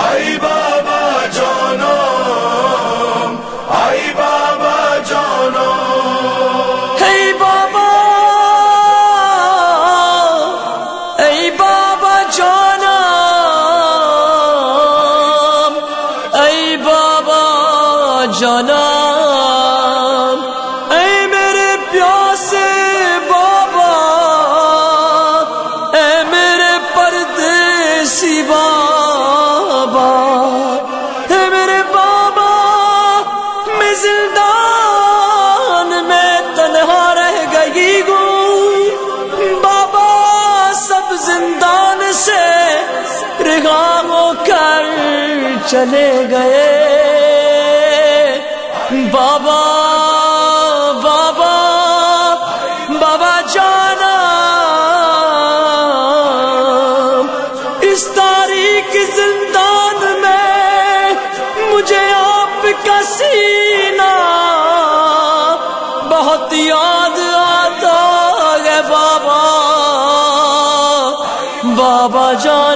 آئی بابا جانو آئی بابا جانو ہئی بابا اے بابا جانو چلے گئے۔ بابا بابا بابا جانا۔ اس تاریخ زندان میں مجھے آپ کا سینا بہت یاد آتا ہے۔ بابا بابا جانا۔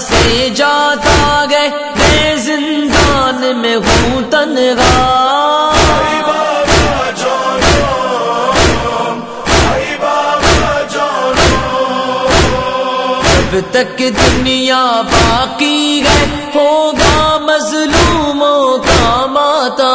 سے جاتا گئے میں زندان میں ہوں تنگا جب تک دنیا باقی گئے ہوگا مظلوموں کا ماتا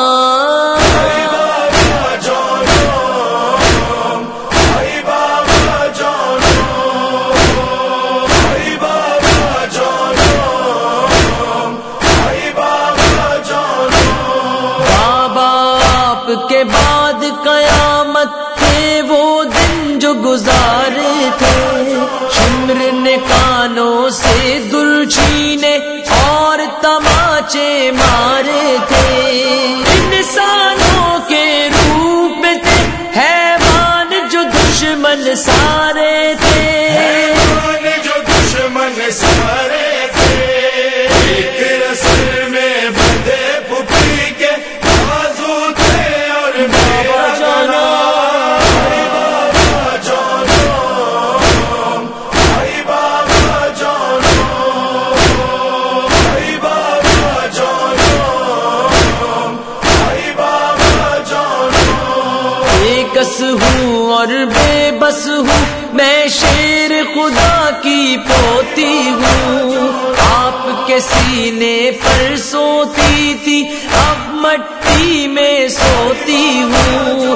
جو گزارے تھے چمر نے کانوں سے دل چھینے اور تماچے مار پوتی ہوں۔ آپ کے سینے پر سوتی تھی اب مٹی میں سوتی ہوں۔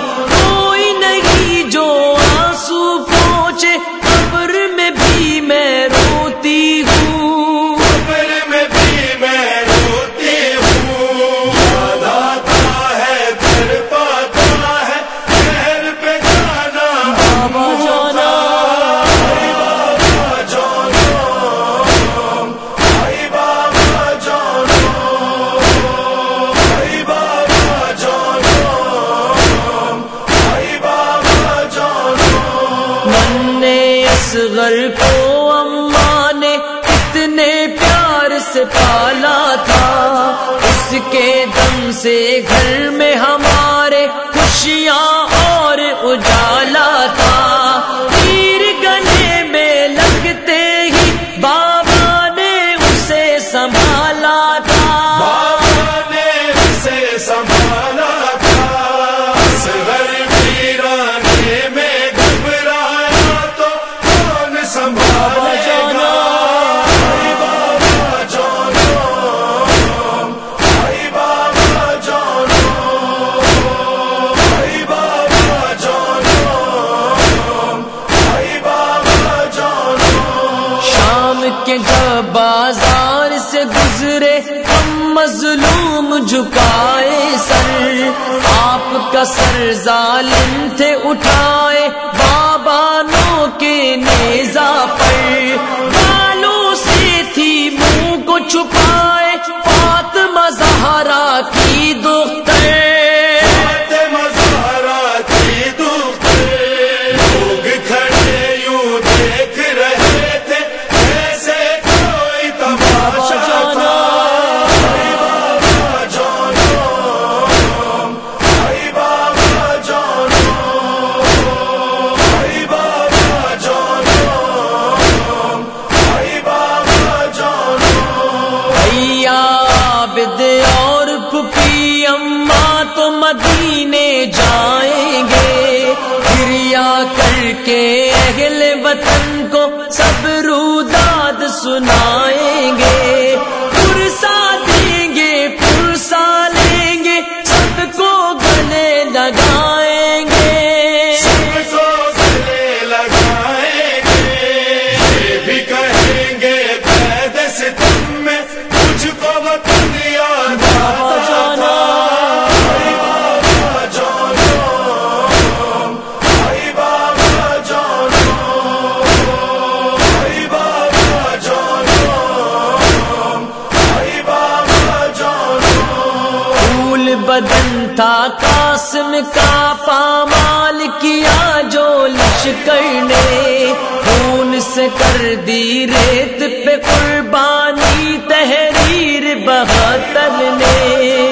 اصغر کو اماں نے اتنے پیار سے پالا تھا۔ اس کے دم سے گھر میں ہم اٹھائے سر آپ کا سر ظالم تھے اٹھائے۔ سنائے۔ تھا قاسم کا پامال کیا جو لشکر نے خون سے کر دی ریت پہ قربانی، تحریر بہتر نے۔